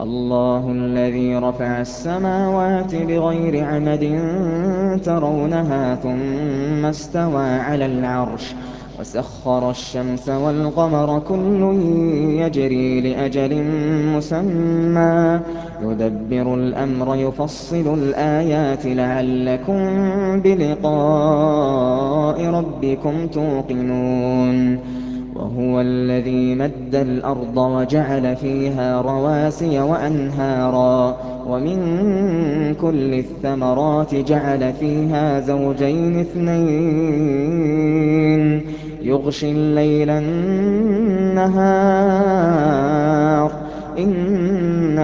الله الذي رفع السماوات بغير عمد ترونها ثم استوى على العرش وسخر الشمس والقمر كل يجري لأجل مسمى. يدبر الأمر يفصل الآيات لعلكم بلقاء ربكم توقنون. وهو الذي مد الأرض وجعل فيها رواسي وأنهارا ومن كل الثمرات جعل فيها زوجين اثنين يغشي الليل النهار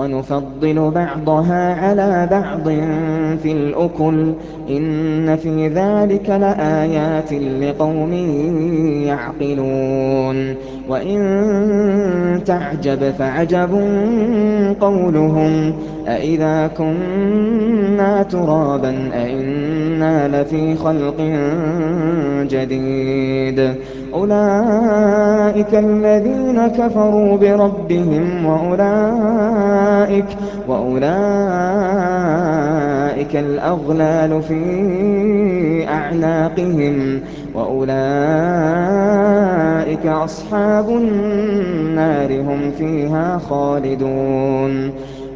ونفضل بعضها على بعض في الأكل إن في ذلك لآيات لقوم يعقلون وإن تعجب فعجب قولهم أإذا كنا ترابا أإنا لفي خلق جديد أولئك الذين كفروا بربهم وأولئك وأولئك الأغلال في أعناقهم وأولئك أصحاب النار هم فيها خالدون.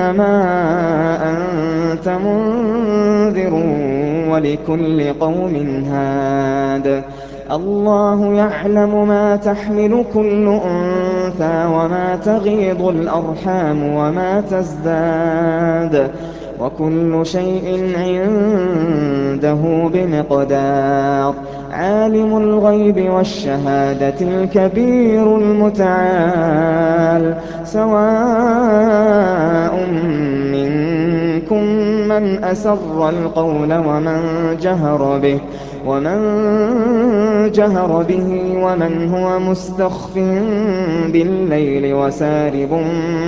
إنما أنت منذر ولكل قوم هاد. الله يعلم ما تحمل كل أنثى وما تغيض الأرحام وما تزداد. وكل شيء عنده بمقدار. عالم الغيب والشهادة الكبير المتعال. سواء منكم من أسر القول ومن جهر به ومن جهر به ومن هو مستخف بالليل وسارب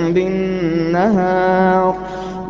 بالنهار.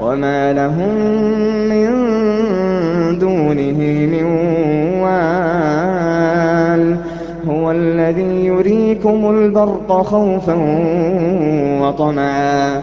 وما لهم من دونه من وال هو الذي يريكم البرق خوفا وطمعا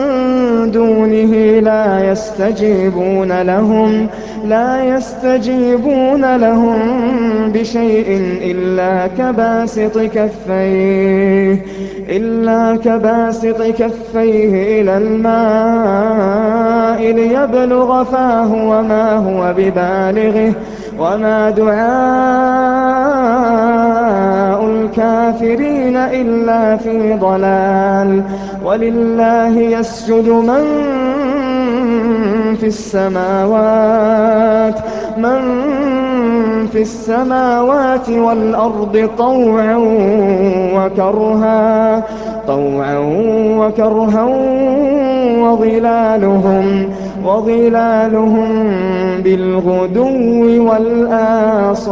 دونه لا يستجيبون لهم لا يستجيبون لهم بشيء إلا كباسط كفيه إلا كباسط كفيه إلى الماء ليبلغ فاه وما هو ببالغه وما دعاء الكافرين إلا في ضلال. ولله يسجد من في السماوات من في السماوات والأرض طوعا وكرها طوعا وكرها وظلالهم وظلالهم بالغدو والآصال.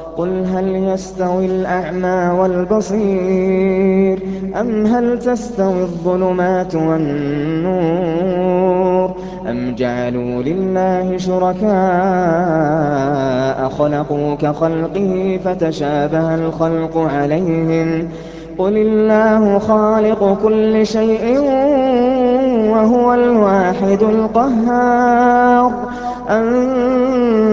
قل هل يستوي الأعمى والبصير أم هل تستوي الظلمات والنور أم جعلوا لله شركاء خلقوا كخلقه فتشابه الخلق عليهم قل الله خالق كل شيء وهو الواحد القهار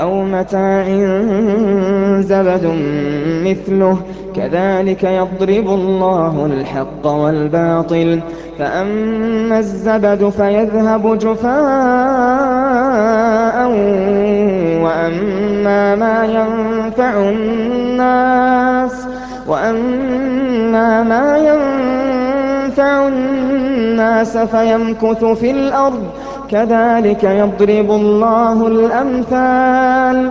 أو متاع زبد مثله كذلك يضرب الله الحق والباطل. فأما الزبد فيذهب جفاء وأما ما ينفع الناس فيمكث في الأرض. كذلك يضرب الله الأمثال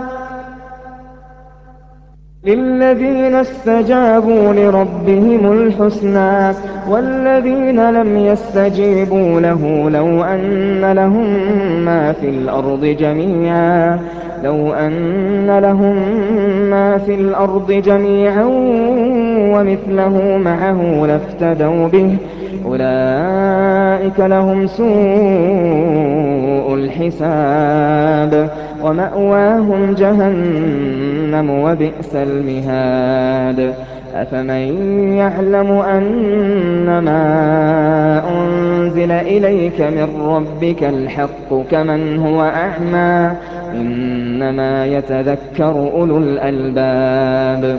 للذين استجابوا لربهم الحسنى والذين لم يستجيبوا له لو أن لهم ما في الأرض جميعا لو أن لهم ما في الأرض جميعا ومثله معه لافتدوا به أولئك لهم سوء الحساب ومأواهم جهنم وبئس المهاد. أفمن يعلم أنما أنزل إليك من ربك الحق كمن هو أعمى إنما يتذكر أولو الألباب.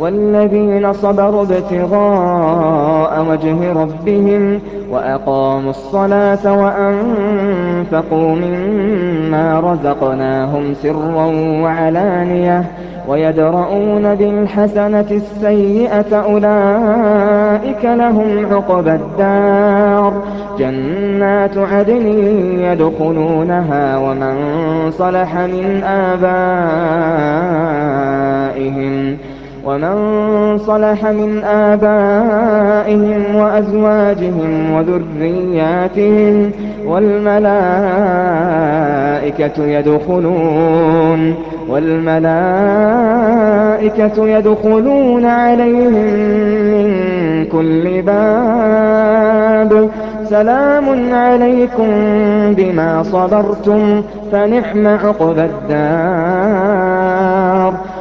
والذين صبروا ابتغاء وجه ربهم وأقاموا الصلاة وأنفقوا مما رزقناهم سرا وعلانية ويدرؤون بالحسنة السيئة أولئك لهم عقبى الدار جنات عدن يدخلونها ومن صلح من آبائهم ومن صلح من آبائهم وأزواجهم وذرياتهم والملائكة يدخلون والملائكة يدخلون عليهم من كل باب سلام عليكم بما صبرتم فنعم عقبى الدار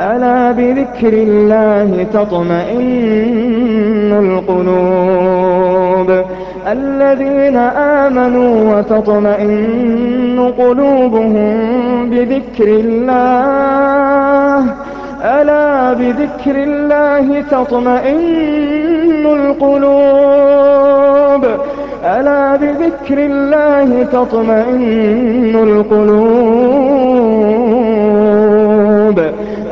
ألا بذكر الله تطمئن القلوب؟ الذين آمنوا وتطمئن قلوبهم بذكر الله. ألا بذكر الله تطمئن القلوب. ألا بذكر الله تطمئن القلوب.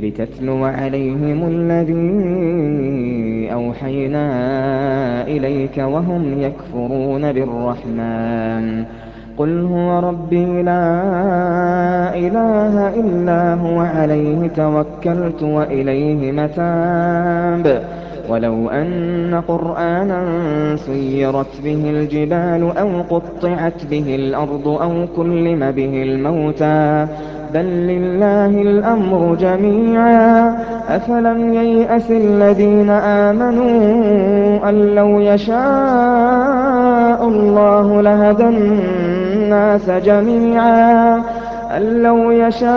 لتتلو عليهم الذي أوحينا إليك وهم يكفرون بالرحمن. قل هو ربي لا إله إلا هو عليه توكلت وإليه متاب. ولو أن قرآنا سيرت به الجبال أو قطعت به الأرض أو كلم به الموتى بل لله الأمر جميعا أفلم ييأس الذين آمنوا أن لو يشاء الله لهدى الناس جميعا أن لو يشاء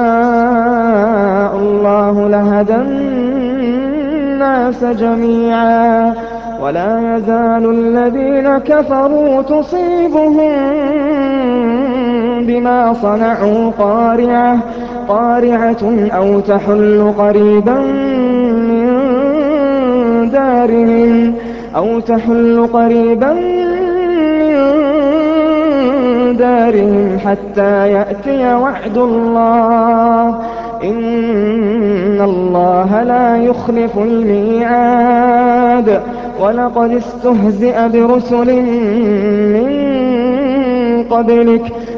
الله لهدى الناس جميعا ولا يزال الذين كفروا تصيبهم بما صنعوا قارعة قارعة أو تحل قريبا من دارهم أو تحل قريبا من دارهم حتى يأتي وعد الله. إن الله لا يخلف الميعاد. ولقد استهزئ برسل من قبلك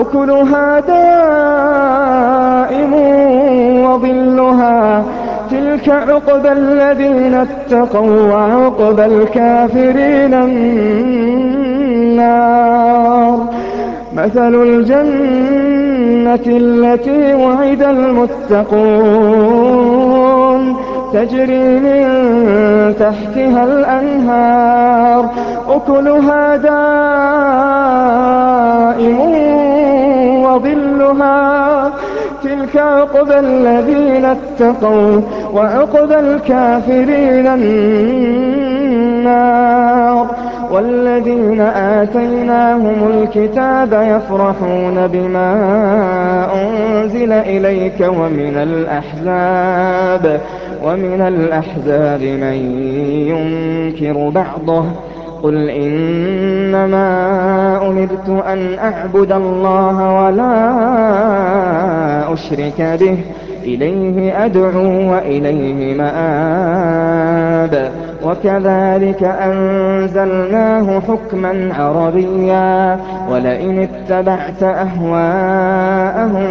أكلها دائم وظلها تلك عقبى الذين اتقوا وعقبى الكافرين النار. مثل الجنة التي وعد المتقون. تجري من تحتها الأنهار أكلها دائم وظلها. تلك عقبى الذين اتقوا وعقبى الكافرين النار. والذين آتيناهم الكتاب يفرحون بما أنزل إليك ومن الأحزاب. ومن الأحزاب من ينكر بعضه قل إنما أمرت أن أعبد الله ولا أشرك به إليه أدعو وإليه مآب وكذلك أنزلناه حكما عربيا ولئن اتبعت أهواءهم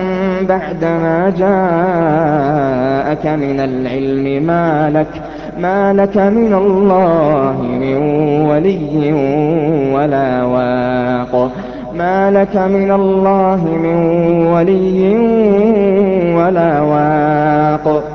بعدما جاءك من العلم ما لك ما لك من الله من ولي ولا واق. ما لك من الله من ولي ولا واق.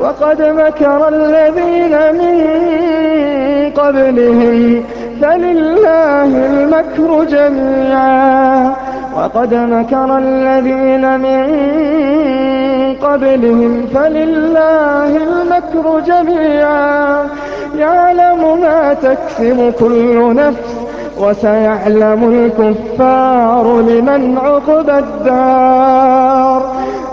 وقد مكر الذين من قبلهم. فلله المكر جميعا. وقد مكر الذين من قبلهم. فلله المكر جميعا. يعلم ما تكسب كل نفس وسيعلم الكفار لمن عقب الدار.